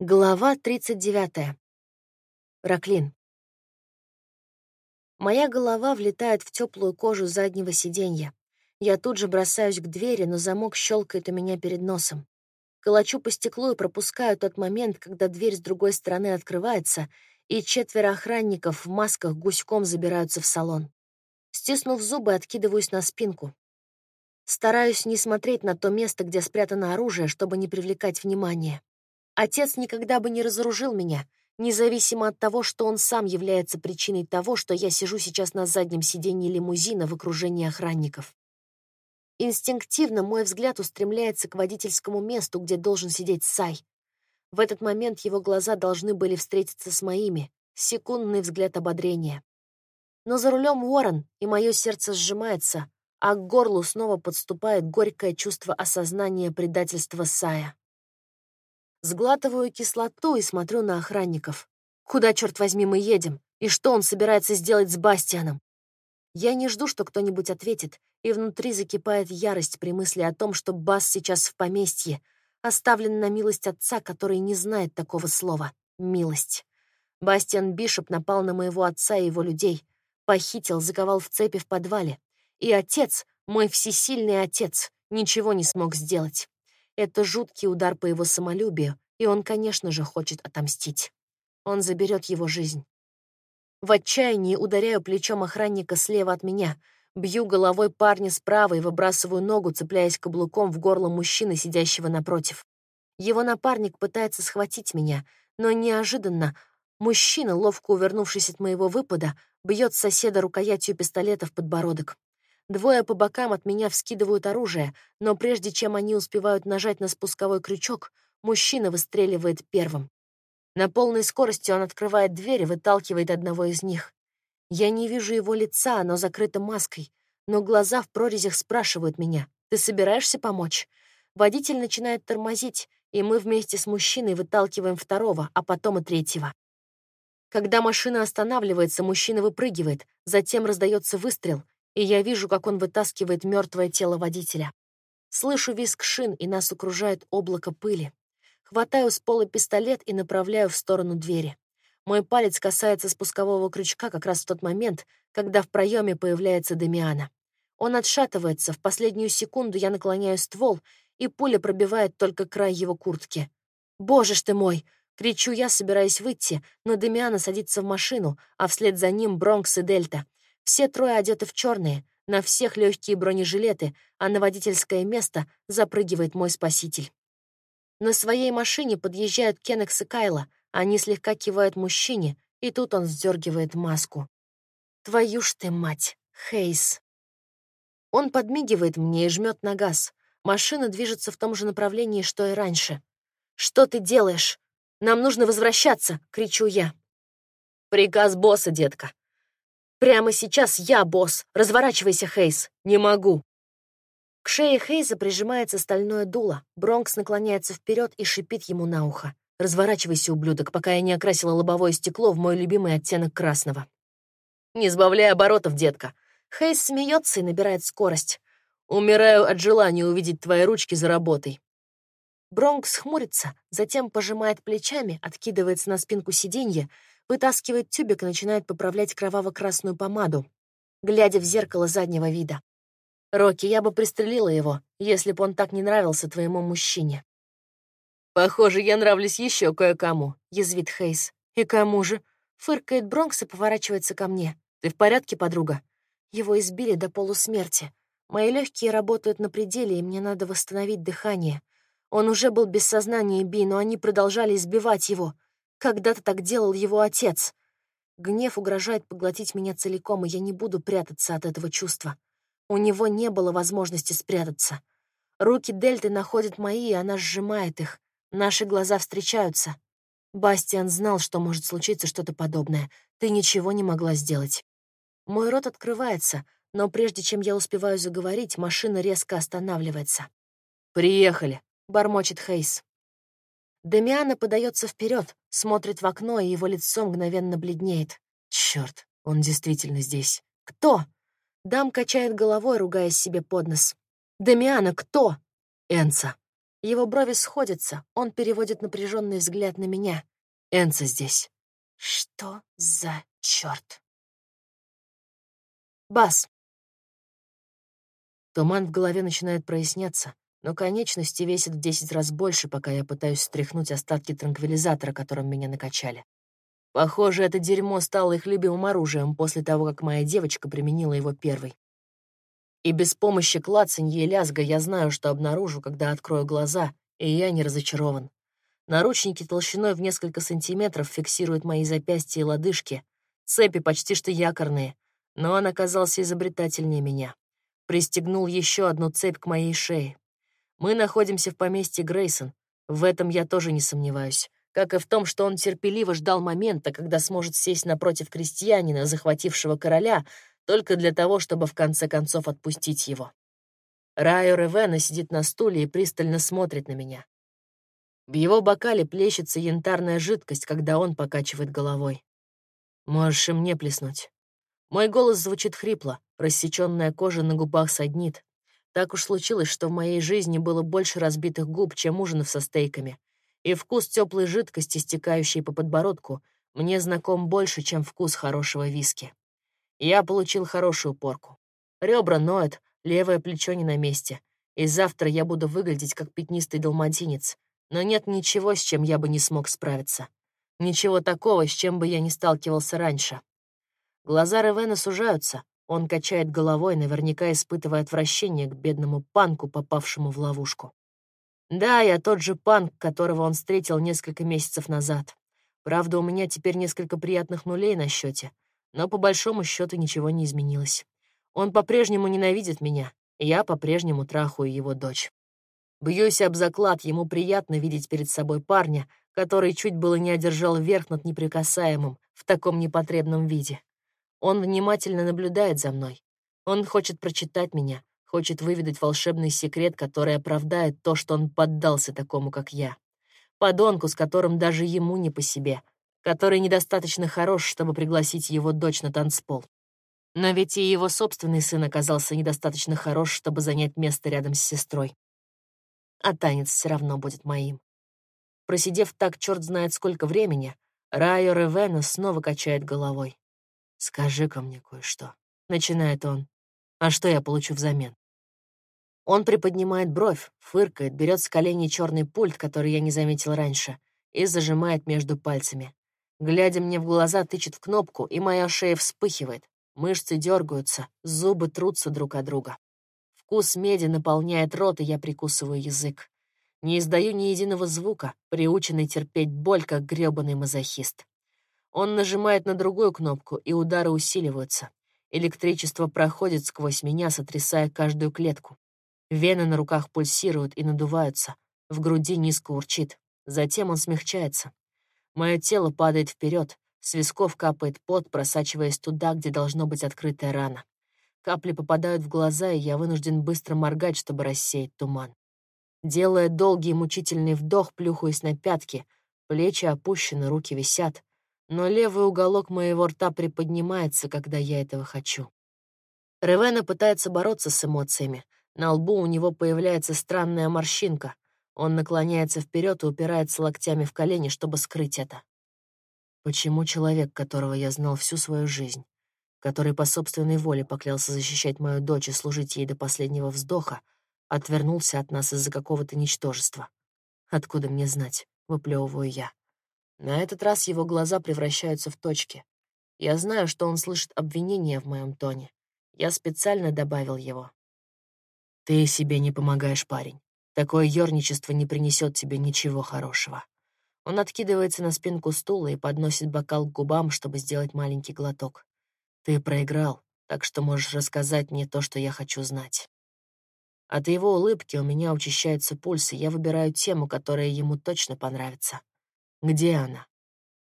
Глава 39. Раклин. Моя голова влетает в теплую кожу заднего сиденья. Я тут же бросаюсь к двери, но замок щелкает у меня перед носом. Колочу по стеклу и пропускаю тот момент, когда дверь с другой стороны открывается, и четверо охранников в масках гуськом забираются в салон. Стиснув зубы, откидываюсь на спинку. Стараюсь не смотреть на то место, где спрятано оружие, чтобы не привлекать внимания. Отец никогда бы не разоружил меня, независимо от того, что он сам является причиной того, что я сижу сейчас на заднем сиденье лимузина в окружении охранников. Инстинктивно мой взгляд устремляется к водительскому месту, где должен сидеть Сай. В этот момент его глаза должны были встретиться с моими, секундный взгляд ободрения. Но за рулем Уоррен, и мое сердце сжимается, а к горлу снова подступает горькое чувство осознания предательства Сая. Сглатываю кислоту и смотрю на охранников. Куда, черт возьми, мы едем? И что он собирается сделать с Бастианом? Я не жду, что кто-нибудь ответит, и внутри закипает ярость при мысли о том, что Бас сейчас в поместье, оставлен на милость отца, который не знает такого слова — милость. Бастиан Бишоп напал на моего отца и его людей, похитил, заковал в цепи в подвале. И отец, мой всесильный отец, ничего не смог сделать. Это жуткий удар по его самолюбию, и он, конечно же, хочет отомстить. Он заберет его жизнь. В отчаянии ударяю плечом охранника слева от меня, бью головой парня справа и выбрасываю ногу, цепляясь каблуком в горло мужчины, сидящего напротив. Его напарник пытается схватить меня, но неожиданно мужчина, ловко увернувшись от моего выпада, бьет соседа рукоятью пистолета в подбородок. Двое по бокам от меня вскидывают оружие, но прежде чем они успевают нажать на спусковой крючок, мужчина выстреливает первым. На полной скорости он открывает дверь и выталкивает одного из них. Я не вижу его лица, оно закрыто маской, но глаза в прорезях спрашивают меня, «Ты собираешься помочь?» Водитель начинает тормозить, и мы вместе с мужчиной выталкиваем второго, а потом и третьего. Когда машина останавливается, мужчина выпрыгивает, затем раздается выстрел, и я вижу, как он вытаскивает мертвое тело водителя. Слышу визг шин, и нас окружает облако пыли. Хватаю с пола пистолет и направляю в сторону двери. Мой палец касается спускового крючка как раз в тот момент, когда в проеме появляется Демиана. Он отшатывается, в последнюю секунду я наклоняю ствол, и пуля пробивает только край его куртки. «Боже ж ты мой!» — кричу я, собираясь выйти, но Демиана садится в машину, а вслед за ним Бронкс и Дельта. Все трое одеты в черные, на всех легкие бронежилеты, а на водительское место запрыгивает мой спаситель. На своей машине подъезжают Кеннекс и Кайла, они слегка кивают мужчине, и тут он сдергивает маску. «Твою ж ты мать, Хейс!» Он подмигивает мне и жмет на газ. Машина движется в том же направлении, что и раньше. «Что ты делаешь? Нам нужно возвращаться!» — кричу я. «Приказ босса, детка. Прямо сейчас я босс. Разворачивайся, Хейс. Не могу. К шее Хейза прижимается стальное дуло. Бронкс наклоняется вперед и шипит ему на ухо. «Разворачивайся, ублюдок, пока я не окрасила лобовое стекло в мой любимый оттенок красного». «Не сбавляй оборотов, детка». Хейс смеется и набирает скорость. «Умираю от желания увидеть твои ручки за работой». Бронкс хмурится, затем пожимает плечами, откидывается на спинку сиденья, Вытаскивает тюбик и начинает поправлять кроваво-красную помаду, глядя в зеркало заднего вида. «Рокки, я бы пристрелила его, если бы он так не нравился твоему мужчине». «Похоже, я нравлюсь еще кое-кому», — язвит Хейс. «И кому же?» — фыркает Бронкс и поворачивается ко мне. «Ты в порядке, подруга?» Его избили до полусмерти. Мои легкие работают на пределе, и мне надо восстановить дыхание. Он уже был без сознания Би, но они продолжали избивать его. Когда-то так делал его отец. Гнев угрожает поглотить меня целиком, и я не буду прятаться от этого чувства. У него не было возможности спрятаться. Руки Дельты находят мои, и она сжимает их. Наши глаза встречаются. Бастиан знал, что может случиться что-то подобное. Ты ничего не могла сделать. Мой рот открывается, но прежде чем я успеваю заговорить, машина резко останавливается. «Приехали», — бормочет Хейс. Демиана подается вперед, смотрит в окно, и его лицо мгновенно бледнеет. Черт, он действительно здесь. Кто? Дам качает головой, ругаясь себе под нос. Демиана, кто? Энца. Его брови сходятся, он переводит напряженный взгляд на меня. Энца здесь. Что за черт? Бас. Туман в голове начинает проясняться, но конечности весят в десять раз больше, пока я пытаюсь стряхнуть остатки транквилизатора, которым меня накачали. Похоже, это дерьмо стало их любимым оружием после того, как моя девочка применила его первой. И без помощи клацанья и лязга я знаю, что обнаружу, когда открою глаза, и я не разочарован. Наручники толщиной в несколько сантиметров фиксируют мои запястья и лодыжки. Цепи почти что якорные, но он оказался изобретательнее меня. Пристегнул еще одну цепь к моей шее. Мы находимся в поместье Грейсон. В этом я тоже не сомневаюсь. Как и в том, что он терпеливо ждал момента, когда сможет сесть напротив крестьянина, захватившего короля, только для того, чтобы в конце концов отпустить его. Райо Ревена сидит на стуле и пристально смотрит на меня. В его бокале плещется янтарная жидкость, когда он покачивает головой. «Можешь и мне плеснуть». Мой голос звучит хрипло, рассеченная кожа на губах саднит. Так уж случилось, что в моей жизни было больше разбитых губ, чем ужинов со стейками. И вкус теплой жидкости, стекающей по подбородку, мне знаком больше, чем вкус хорошего виски. Я получил хорошую порку. Ребра ноют, левое плечо не на месте. И завтра я буду выглядеть как пятнистый далматинец. Но нет ничего, с чем я бы не смог справиться. Ничего такого, с чем бы я не сталкивался раньше. Глаза Ревена сужаются. Он качает головой, наверняка испытывая отвращение к бедному панку, попавшему в ловушку. Да, я тот же панк, которого он встретил несколько месяцев назад. Правда, у меня теперь несколько приятных нулей на счете но по большому счету ничего не изменилось. Он по-прежнему ненавидит меня, и я по-прежнему трахаю его дочь. Бьюсь об заклад, ему приятно видеть перед собой парня, который чуть было не одержал верх над неприкасаемым в таком непотребном виде. Он внимательно наблюдает за мной. Он хочет прочитать меня, хочет выведать волшебный секрет, который оправдает то, что он поддался такому, как я. Подонку, с которым даже ему не по себе, который недостаточно хорош, чтобы пригласить его дочь на танцпол. Но ведь и его собственный сын оказался недостаточно хорош, чтобы занять место рядом с сестрой. А танец все равно будет моим. Просидев так черт знает сколько времени, Райо Ревена снова качает головой. «Скажи-ка мне кое-что», — начинает он. «А что я получу взамен?» Он приподнимает бровь, фыркает, берет с колени черный пульт, который я не заметил раньше, и зажимает между пальцами. Глядя мне в глаза, тычет в кнопку, и моя шея вспыхивает. Мышцы дергаются, зубы трутся друг от друга. Вкус меди наполняет рот, и я прикусываю язык. Не издаю ни единого звука, приученный терпеть боль, как грёбаный мазохист. Он нажимает на другую кнопку, и удары усиливаются. Электричество проходит сквозь меня, сотрясая каждую клетку. Вены на руках пульсируют и надуваются. В груди низко урчит. Затем он смягчается. Мое тело падает вперед, с висков капает пот, просачиваясь туда, где должно быть открытая рана. Капли попадают в глаза, и я вынужден быстро моргать, чтобы рассеять туман. Делая долгий мучительный вдох, плюхаюсь на пятки, плечи опущены, руки висят, но левый уголок моего рта приподнимается, когда я этого хочу. Ревена пытается бороться с эмоциями. На лбу у него появляется странная морщинка — он наклоняется вперед и упирается локтями в колени, чтобы скрыть это. Почему человек, которого я знал всю свою жизнь, который по собственной воле поклялся защищать мою дочь и служить ей до последнего вздоха, отвернулся от нас из-за какого-то ничтожества? Откуда мне знать? Выплевываю я. На этот раз его глаза превращаются в точки. Я знаю, что он слышит обвинения в моем тоне. Я специально добавил его. «Ты себе не помогаешь, парень. Такое ёрничество не принесет тебе ничего хорошего. Он откидывается на спинку стула и подносит бокал к губам, чтобы сделать маленький глоток. Ты проиграл, так что можешь рассказать мне то, что я хочу знать. От его улыбки у меня учащается пульс, и я выбираю тему, которая ему точно понравится. Где она?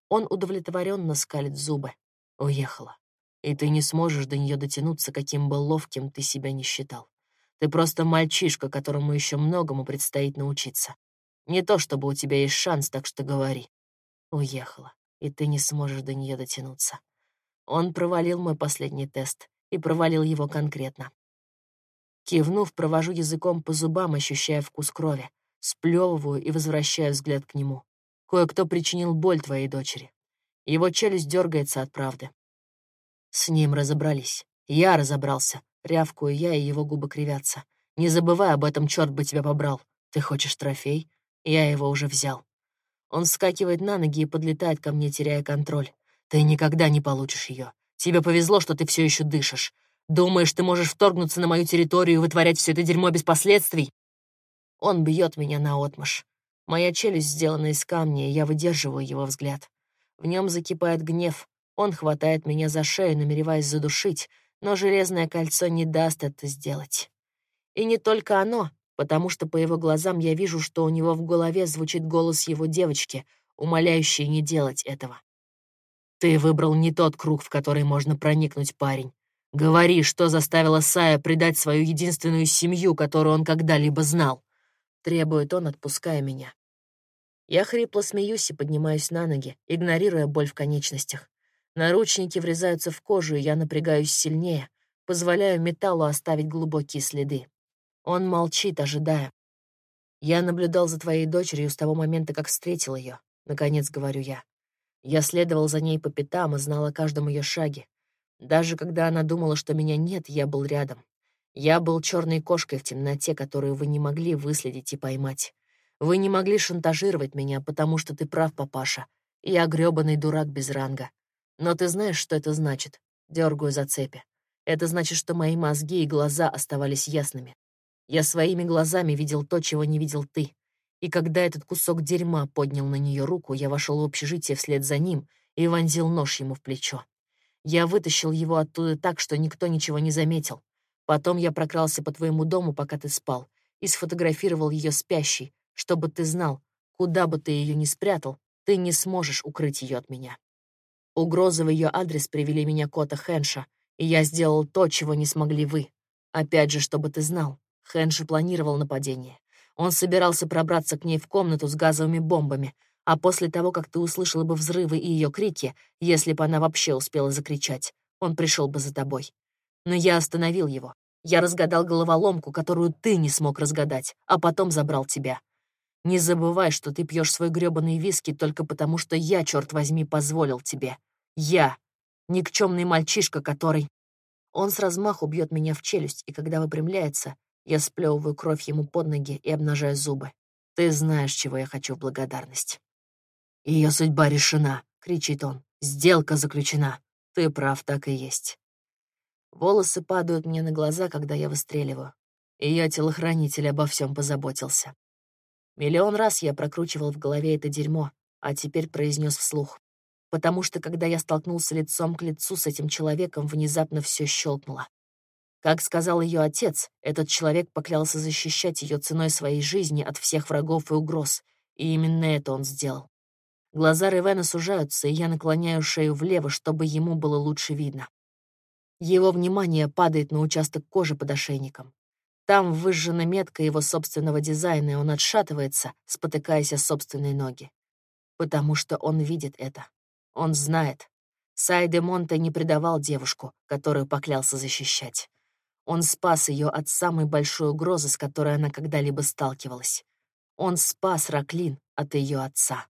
Он удовлетворенно скалит зубы. Уехала. И ты не сможешь до нее дотянуться, каким бы ловким ты себя не считал. Ты просто мальчишка, которому еще многому предстоит научиться. Не то чтобы у тебя есть шанс, так что говори. Уехала, и ты не сможешь до нее дотянуться. Он провалил мой последний тест и провалил его конкретно. Кивнув, провожу языком по зубам, ощущая вкус крови. Сплевываю и возвращаю взгляд к нему. Кое-кто причинил боль твоей дочери. Его челюсть дергается от правды. С ним разобрались. Я разобрался. Рявкую я, и его губы кривятся. Не забывай об этом, черт бы тебя побрал. Ты хочешь трофей? Я его уже взял. Он вскакивает на ноги и подлетает ко мне, теряя контроль. Ты никогда не получишь ее. Тебе повезло, что ты все еще дышишь. Думаешь, ты можешь вторгнуться на мою территорию и вытворять все это дерьмо без последствий? Он бьет меня на отмаш. Моя челюсть сделана из камня, и я выдерживаю его взгляд. В нем закипает гнев. Он хватает меня за шею, намереваясь задушить, но железное кольцо не даст это сделать. И не только оно, потому что по его глазам я вижу, что у него в голове звучит голос его девочки, умоляющий не делать этого. «Ты выбрал не тот круг, в который можно проникнуть, парень. Говори, что заставило Сая предать свою единственную семью, которую он когда-либо знал. Требует он, отпуская меня. Я хрипло смеюсь и поднимаюсь на ноги, игнорируя боль в конечностях. Наручники врезаются в кожу, и я напрягаюсь сильнее, позволяю металлу оставить глубокие следы. Он молчит, ожидая. Я наблюдал за твоей дочерью с того момента, как встретил ее. Наконец, говорю я. Я следовал за ней по пятам и знал о каждом ее шаге. Даже когда она думала, что меня нет, я был рядом. Я был черной кошкой в темноте, которую вы не могли выследить и поймать. Вы не могли шантажировать меня, потому что ты прав, папаша. Я грёбаный дурак без ранга. Но ты знаешь, что это значит? Дергаю за цепи. Это значит, что мои мозги и глаза оставались ясными. Я своими глазами видел то, чего не видел ты. И когда этот кусок дерьма поднял на нее руку, я вошел в общежитие вслед за ним и вонзил нож ему в плечо. Я вытащил его оттуда так, что никто ничего не заметил. Потом я прокрался по твоему дому, пока ты спал, и сфотографировал ее спящей, чтобы ты знал, куда бы ты ее ни спрятал, ты не сможешь укрыть ее от меня. Угрозы в ее адрес привели меня Кота Хэнша, и я сделал то, чего не смогли вы. Опять же, чтобы ты знал, Хэнши планировал нападение. Он собирался пробраться к ней в комнату с газовыми бомбами, а после того, как ты услышала бы взрывы и ее крики, если бы она вообще успела закричать, он пришел бы за тобой. Но я остановил его. Я разгадал головоломку, которую ты не смог разгадать, а потом забрал тебя. Не забывай, что ты пьешь свой грёбаный виски только потому, что я, черт возьми, позволил тебе. Я. Никчемный мальчишка, который... Он с размаху бьет меня в челюсть, и когда выпрямляется, я сплевываю кровь ему под ноги и обнажаю зубы. Ты знаешь, чего я хочу в благодарность. Ее судьба решена, кричит он. Сделка заключена. Ты прав, так и есть. Волосы падают мне на глаза, когда я выстреливаю. Ее телохранитель обо всем позаботился. Миллион раз я прокручивал в голове это дерьмо, а теперь произнес вслух. Потому что, когда я столкнулся лицом к лицу с этим человеком, внезапно все щелкнуло. Как сказал ее отец, этот человек поклялся защищать ее ценой своей жизни от всех врагов и угроз, и именно это он сделал. Глаза Ревена сужаются, и я наклоняю шею влево, чтобы ему было лучше видно. Его внимание падает на участок кожи под ошейником. Там выжжена метка его собственного дизайна, и он отшатывается, спотыкаясь о собственные ноги. Потому что он видит это. Он знает. Сай де Монте не предавал девушку, которую поклялся защищать. Он спас ее от самой большой угрозы, с которой она когда-либо сталкивалась. Он спас Раклин от ее отца.